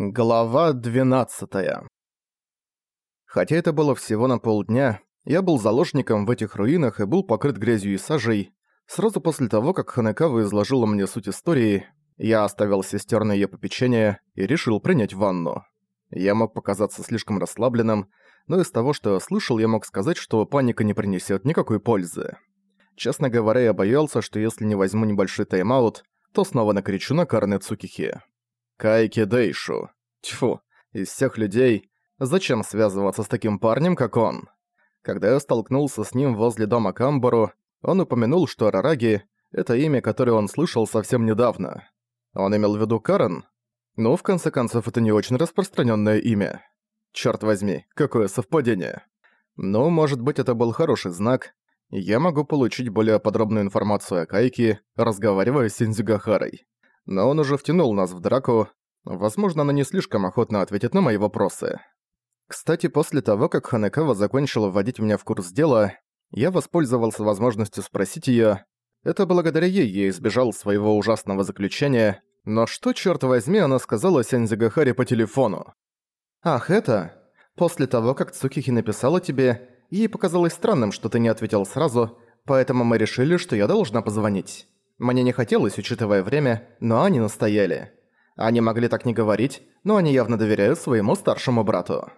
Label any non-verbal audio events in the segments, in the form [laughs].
Глава 12 Хотя это было всего на полдня, я был заложником в этих руинах и был покрыт грязью и сажей. Сразу после того, как Ханекава изложила мне суть истории, я оставил сестер на её попечение и решил принять ванну. Я мог показаться слишком расслабленным, но из того, что я слышал, я мог сказать, что паника не принесет никакой пользы. Честно говоря, я боялся, что если не возьму небольшой тайм-аут, то снова накричу на Карне Цукихи. Кайки Дейшу. Тьфу, из всех людей, зачем связываться с таким парнем, как он? Когда я столкнулся с ним возле дома Камбару, он упомянул, что Арараги — это имя, которое он слышал совсем недавно. Он имел в виду Карен? Ну, в конце концов, это не очень распространенное имя. Черт возьми, какое совпадение. Ну, может быть, это был хороший знак. Я могу получить более подробную информацию о Кайке, разговаривая с Синдзюгахарой но он уже втянул нас в драку. Возможно, она не слишком охотно ответит на мои вопросы. Кстати, после того, как Ханекава закончила вводить меня в курс дела, я воспользовался возможностью спросить её. Это благодаря ей я избежал своего ужасного заключения, но что, чёрт возьми, она сказала Сензигахаре по телефону? «Ах, это? После того, как Цукихи написала тебе, ей показалось странным, что ты не ответил сразу, поэтому мы решили, что я должна позвонить». Мне не хотелось, учитывая время, но они настояли. Они могли так не говорить, но они явно доверяют своему старшему брату.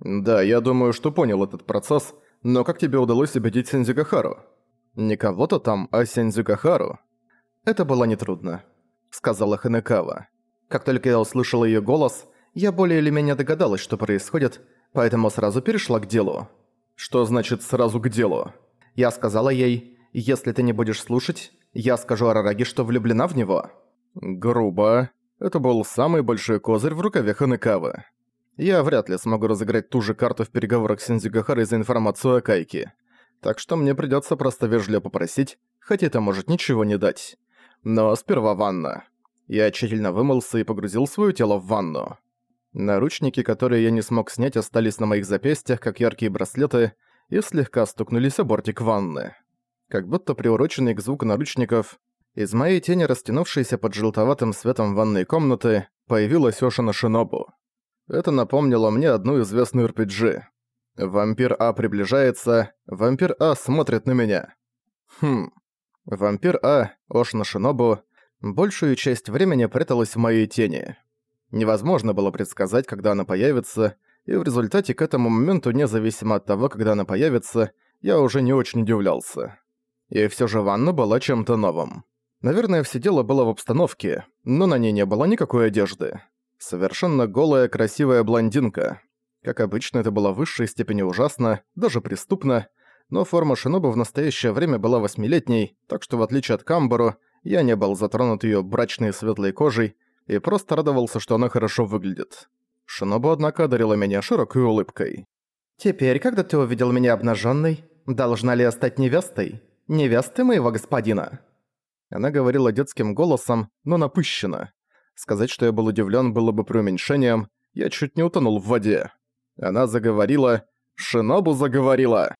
«Да, я думаю, что понял этот процесс, но как тебе удалось убедить Сензюгахару?» «Не кого-то там, а Сензюгахару?» «Это было нетрудно», — сказала Ханекава. Как только я услышала её голос, я более или менее догадалась, что происходит, поэтому сразу перешла к делу. «Что значит «сразу к делу»?» Я сказала ей, «Если ты не будешь слушать, я скажу Арараги, что влюблена в него». Грубо. Это был самый большой козырь в рукаве Ханекавы. Я вряд ли смогу разыграть ту же карту в переговорах с Синдзюгахарой за информацию о Кайке. Так что мне придётся просто вежливо попросить, хотя это может ничего не дать. Но сперва ванна. Я тщательно вымылся и погрузил своё тело в ванну. Наручники, которые я не смог снять, остались на моих запястьях, как яркие браслеты, и слегка стукнулись о бортик ванны как будто приуроченный к звуку наручников, из моей тени, растянувшейся под желтоватым светом ванной комнаты, появилась Ошина Шинобу. Это напомнило мне одну известную RPG. Вампир А приближается, вампир А смотрит на меня. Хм. Вампир А, Ошина Шинобу, большую часть времени пряталась в моей тени. Невозможно было предсказать, когда она появится, и в результате к этому моменту, независимо от того, когда она появится, я уже не очень удивлялся. И все же ванна была чем-то новым. Наверное, все дело было в обстановке, но на ней не было никакой одежды. Совершенно голая, красивая блондинка. Как обычно, это было в высшей степени ужасно, даже преступно, но форма Шинобу в настоящее время была восьмилетней, так что в отличие от Камбару, я не был затронут ее брачной светлой кожей и просто радовался, что она хорошо выглядит. Шинобу, однако, одарила меня широкой улыбкой. «Теперь, когда ты увидел меня обнаженной, должна ли я стать невестой?» Невесты моего господина». Она говорила детским голосом, но напыщенно. Сказать, что я был удивлен, было бы преуменьшением, я чуть не утонул в воде. Она заговорила... Шинобу заговорила.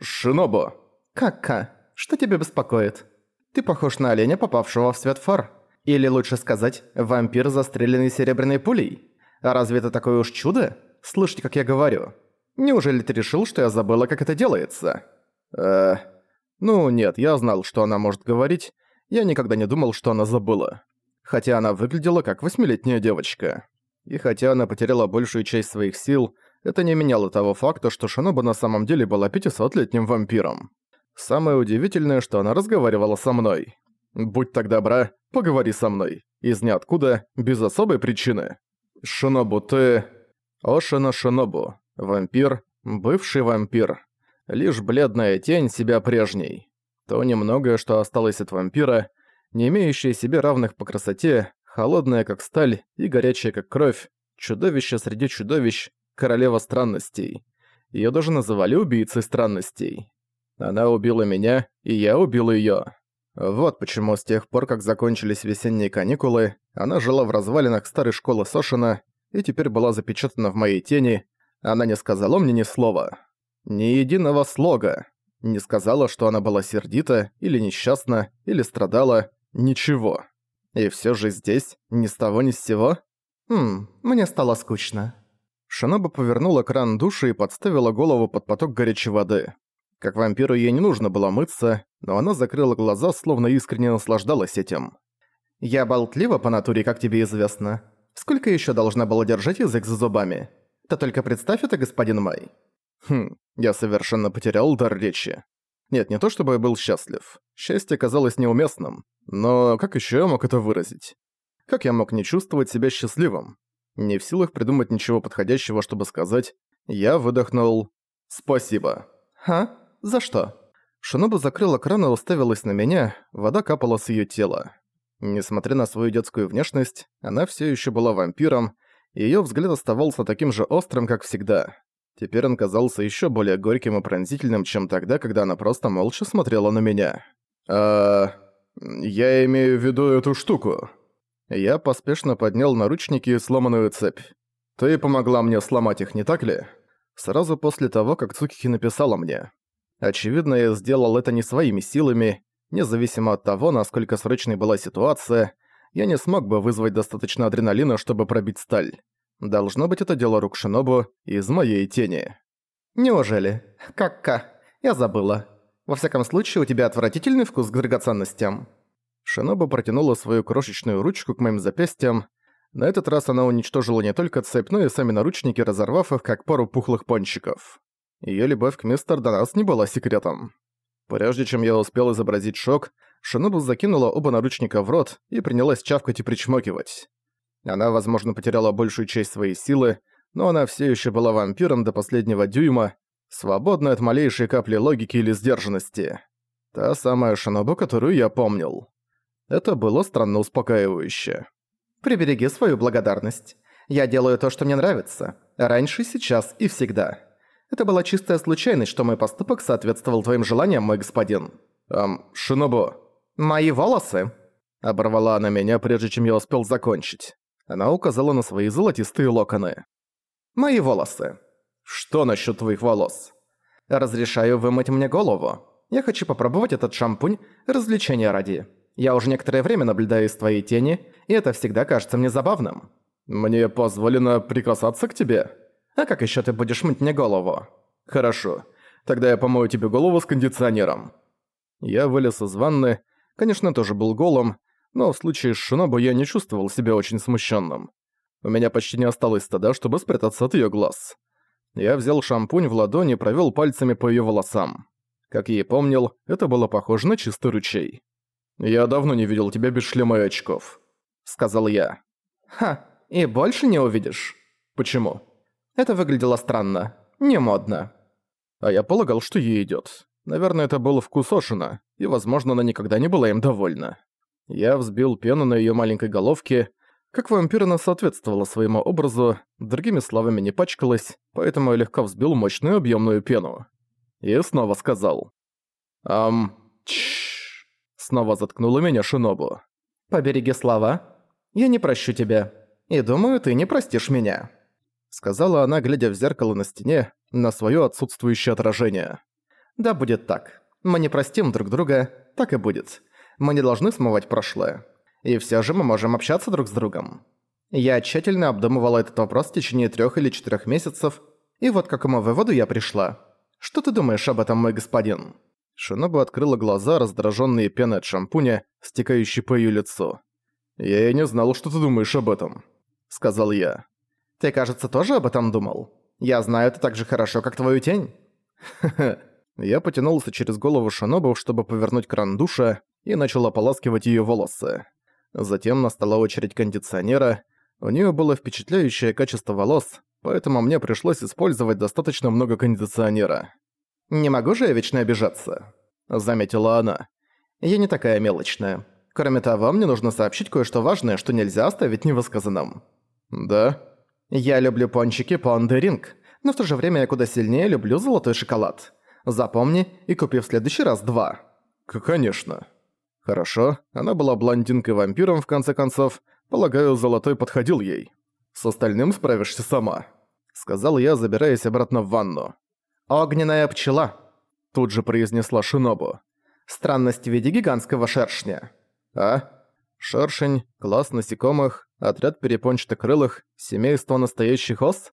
«Шинобу!» «Кака, что тебя беспокоит? Ты похож на оленя, попавшего в свет фар. Или лучше сказать, вампир, застреленный серебряной пулей. А разве это такое уж чудо? Слушайте, как я говорю. Неужели ты решил, что я забыла, как это делается?» «Э... Ну нет, я знал, что она может говорить, я никогда не думал, что она забыла. Хотя она выглядела как восьмилетняя девочка. И хотя она потеряла большую часть своих сил, это не меняло того факта, что Шиноба на самом деле была 500-летним вампиром. Самое удивительное, что она разговаривала со мной. «Будь так добра, поговори со мной. Из ниоткуда, без особой причины. Шинобу, ты...» Ошина Шинобу. Вампир. Бывший вампир лишь бледная тень себя прежней. То немногое, что осталось от вампира, не имеющее себе равных по красоте, холодная как сталь и горячая как кровь, чудовище среди чудовищ, королева странностей. Её даже называли убийцей странностей. Она убила меня, и я убил её. Вот почему с тех пор, как закончились весенние каникулы, она жила в развалинах старой школы Сошина и теперь была запечатана в моей тени, она не сказала мне ни слова. Ни единого слога. Не сказала, что она была сердита, или несчастна, или страдала. Ничего. И всё же здесь, ни с того ни с сего. «Хм, мне стало скучно». Шиноба повернула кран души и подставила голову под поток горячей воды. Как вампиру ей не нужно было мыться, но она закрыла глаза, словно искренне наслаждалась этим. «Я болтлива по натуре, как тебе известно. Сколько еще должна была держать язык за зубами? Ты только представь это, господин Май». Хм, я совершенно потерял дар речи. Нет, не то чтобы я был счастлив. Счастье казалось неуместным. Но как еще я мог это выразить? Как я мог не чувствовать себя счастливым? Не в силах придумать ничего подходящего, чтобы сказать, я выдохнул «Спасибо». «Ха? За что?» Шиноба закрыла кран и уставилась на меня, вода капала с её тела. Несмотря на свою детскую внешность, она всё ещё была вампиром, и её взгляд оставался таким же острым, как всегда. Теперь он казался ещё более горьким и пронзительным, чем тогда, когда она просто молча смотрела на меня. «А... я имею в виду эту штуку». Я поспешно поднял наручники и сломанную цепь. «Ты помогла мне сломать их, не так ли?» Сразу после того, как Цукихи написала мне. Очевидно, я сделал это не своими силами, независимо от того, насколько срочной была ситуация, я не смог бы вызвать достаточно адреналина, чтобы пробить сталь. Должно быть, это дело рук Шинобу из моей тени. Неужели? Как-ка? Я забыла. Во всяком случае, у тебя отвратительный вкус к драгоценностям. Шинобу протянула свою крошечную ручку к моим запястьям. На этот раз она уничтожила не только цепь, но и сами наручники, разорвав их, как пару пухлых пончиков. Её любовь к мистер Донас не была секретом. Прежде чем я успел изобразить шок, Шинобу закинула оба наручника в рот и принялась чавкать и причмокивать. Она, возможно, потеряла большую часть своей силы, но она все еще была вампиром до последнего дюйма, свободной от малейшей капли логики или сдержанности. Та самая Шинобу, которую я помнил. Это было странно успокаивающе. «Прибереги свою благодарность. Я делаю то, что мне нравится. Раньше, сейчас и всегда. Это была чистая случайность, что мой поступок соответствовал твоим желаниям, мой господин». «Эм, Шинобу». «Мои волосы?» Оборвала она меня, прежде чем я успел закончить. Она указала на свои золотистые локоны. «Мои волосы». «Что насчет твоих волос?» «Разрешаю вымыть мне голову. Я хочу попробовать этот шампунь развлечения ради. Я уже некоторое время наблюдаю из твоей тени, и это всегда кажется мне забавным». «Мне позволено прикасаться к тебе?» А как еще ты будешь мыть мне голову? Хорошо. Тогда я помою тебе голову с кондиционером. Я вылез из ванны. Конечно, тоже был голым, но в случае с Шинобу я не чувствовал себя очень смущенным. У меня почти не осталось стада, чтобы спрятаться от ее глаз. Я взял шампунь в ладони и провел пальцами по ее волосам. Как я и помнил, это было похоже на чистый ручей. «Я давно не видел тебя без шлема и очков», — сказал я. «Ха, и больше не увидишь». «Почему?» Это выглядело странно. Не модно. А я полагал, что ей идёт. Наверное, это был вкус Ошина, и, возможно, она никогда не была им довольна. Я взбил пену на её маленькой головке. Как вампир она соответствовала своему образу, другими словами не пачкалась, поэтому я легко взбил мощную объёмную пену. И снова сказал. «Ам... Чш...» Снова заткнула меня Шинобу. «Побереги слова. Я не прощу тебя. И думаю, ты не простишь меня» сказала она, глядя в зеркало на стене, на своё отсутствующее отражение. «Да будет так. Мы не простим друг друга, так и будет. Мы не должны смывать прошлое. И всё же мы можем общаться друг с другом. Я тщательно обдумывала этот вопрос в течение трёх или четырёх месяцев, и вот к какому выводу я пришла. Что ты думаешь об этом, мой господин?» Шиноба открыла глаза, раздражённые пеной от шампуня, стекающей по её лицу. «Я и не знал, что ты думаешь об этом», — сказал я. Ты, кажется, тоже об этом думал? Я знаю это так же хорошо, как твою тень». [laughs] Я потянулся через голову Шинобу, чтобы повернуть кран душа, и начал ополаскивать её волосы. Затем настала очередь кондиционера. У неё было впечатляющее качество волос, поэтому мне пришлось использовать достаточно много кондиционера. «Не могу же я вечно обижаться», — заметила она. «Я не такая мелочная. Кроме того, мне нужно сообщить кое-что важное, что нельзя оставить невысказанным». «Да?» Я люблю пончики Понды Ринг, но в то же время я куда сильнее люблю золотой шоколад. Запомни и купи в следующий раз два. Конечно. Хорошо, она была блондинкой-вампиром в конце концов. Полагаю, золотой подходил ей. С остальным справишься сама. Сказал я, забираясь обратно в ванну. «Огненная пчела», — тут же произнесла Шинобу. «Странность в виде гигантского шершня». «А? Шершень, класс насекомых, Отряд перепончатокрылых, семейство настоящих ос?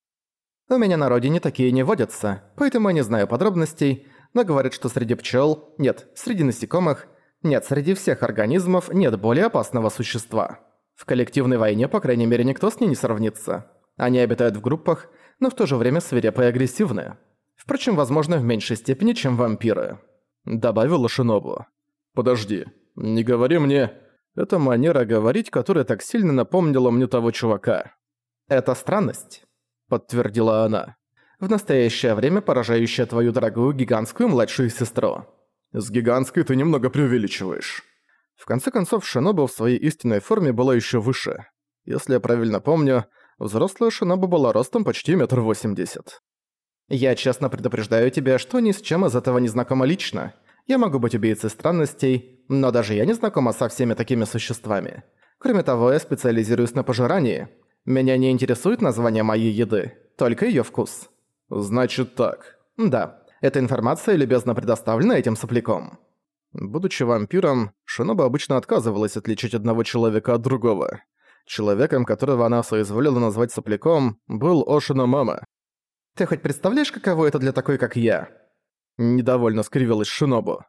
У меня на родине такие не водятся, поэтому я не знаю подробностей, но говорят, что среди пчел, нет, среди насекомых, нет, среди всех организмов нет более опасного существа. В коллективной войне, по крайней мере, никто с ней не сравнится. Они обитают в группах, но в то же время свирепые и агрессивные. Впрочем, возможно, в меньшей степени, чем вампиры. Добавила Шинобу. «Подожди, не говори мне...» Это манера говорить, которая так сильно напомнила мне того чувака. «Это странность», — подтвердила она. «В настоящее время поражающая твою дорогую гигантскую младшую сестру». «С гигантской ты немного преувеличиваешь». В конце концов, Шиноба в своей истинной форме была еще выше. Если я правильно помню, взрослая Шиноба была ростом почти метр восемьдесят. «Я честно предупреждаю тебя, что ни с чем из этого не знакома лично. Я могу быть убийцей странностей, но даже я не знакома со всеми такими существами. Кроме того, я специализируюсь на пожирании. Меня не интересует название моей еды, только её вкус». «Значит так». «Да, эта информация любезно предоставлена этим сопляком». Будучи вампиром, Шиноба обычно отказывалась отличить одного человека от другого. Человеком, которого она соизволила назвать сопляком, был Ошина Мама. «Ты хоть представляешь, каково это для такой, как я?» Недовольно скривилась Шинобу.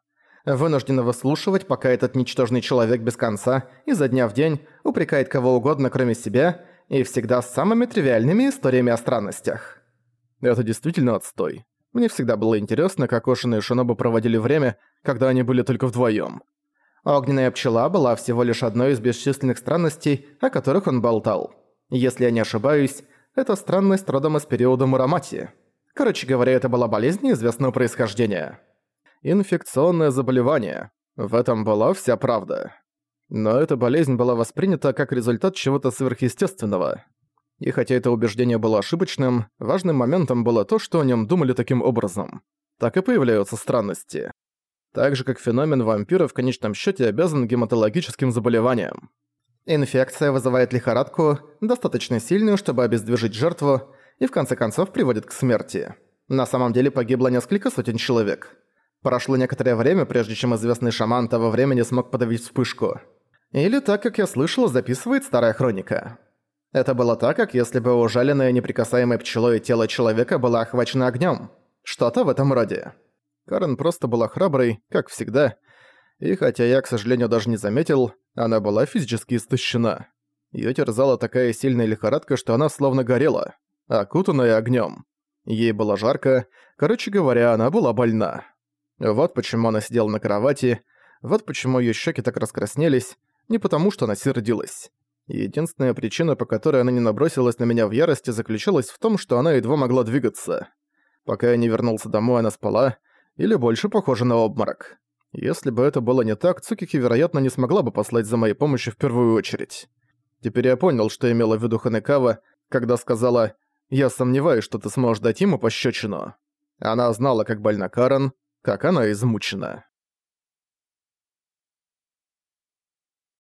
«Вынуждена выслушивать, пока этот ничтожный человек без конца, изо дня в день, упрекает кого угодно, кроме себя, и всегда с самыми тривиальными историями о странностях». Это действительно отстой. Мне всегда было интересно, как Ошина и Шинобу проводили время, когда они были только вдвоем. Огненная пчела была всего лишь одной из бесчисленных странностей, о которых он болтал. Если я не ошибаюсь, это странность родом из периода Мурамати. Короче говоря, это была болезнь неизвестного происхождения. Инфекционное заболевание. В этом была вся правда. Но эта болезнь была воспринята как результат чего-то сверхъестественного. И хотя это убеждение было ошибочным, важным моментом было то, что о нем думали таким образом. Так и появляются странности. Так же, как феномен вампира в конечном счете обязан гематологическим заболеваниям. Инфекция вызывает лихорадку, достаточно сильную, чтобы обездвижить жертву, и в конце концов приводит к смерти. На самом деле погибло несколько сотен человек. Прошло некоторое время, прежде чем известный шаман того времени смог подавить вспышку. Или так, как я слышал, записывает старая хроника. Это было так, как если бы ужаленное неприкасаемой пчелой тело человека было охвачено огнем. Что-то в этом роде. Карен просто была храброй, как всегда, и хотя я, к сожалению, даже не заметил, она была физически истощена. Её терзала такая сильная лихорадка, что она словно горела, окутанная огнём. Ей было жарко, короче говоря, она была больна. Вот почему она сидела на кровати, вот почему её щеки так раскраснелись, не потому что она сердилась. Единственная причина, по которой она не набросилась на меня в ярости, заключалась в том, что она едва могла двигаться. Пока я не вернулся домой, она спала, или больше похожа на обморок. Если бы это было не так, Цукики, вероятно, не смогла бы послать за моей помощью в первую очередь. Теперь я понял, что имела в виду Ханекава, когда сказала «Я сомневаюсь, что ты сможешь дать ему пощечину». Она знала, как больна Карен, как она измучена.